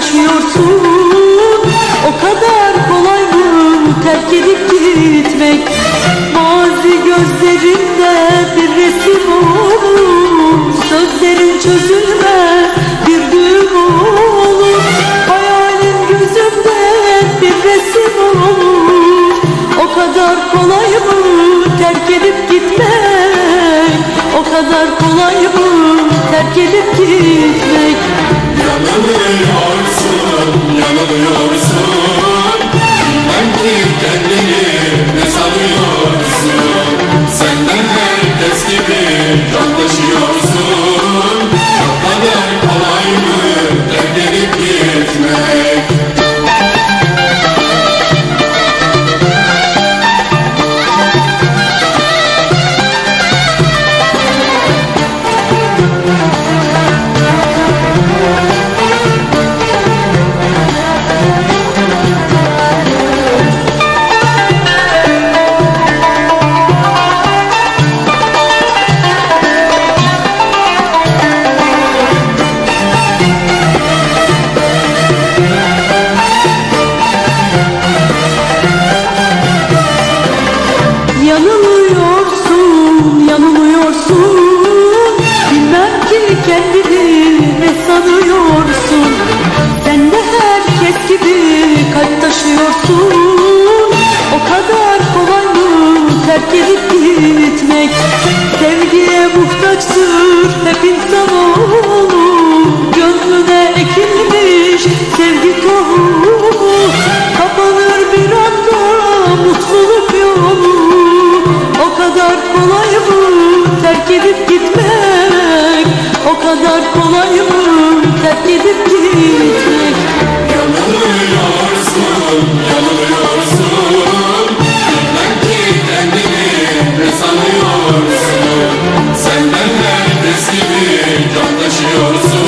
taşıyorsun O kadar kolay mı terk edip gitmek? Mazi gözlerinde bir resim olur. Sözlerin çözülmez bir düğüm olur. Hayalin gözümde bir resim olur. O kadar kolay mı terk edip gitmek? O kadar kolay mı terk edip gitmek? Yanılıyorsun, yanılıyorsun Yanılıyorsun, Bilmem ki kendini ne sanıyorsun. Sen de herkes gibi kalp taşıyorsun. O kadar kolay mı terk edip gitmek? Sevgiye muhtaçtır hep insanoğlu Gönlüne ekilmiş sevgi tohumu terk edip gitmek O kadar kolay mı? Terk edip gitmek. Yanılıyorsun, yanılıyorsun. Bilmem ki kendini ne sanıyorsun. Senden gibi can taşıyorsun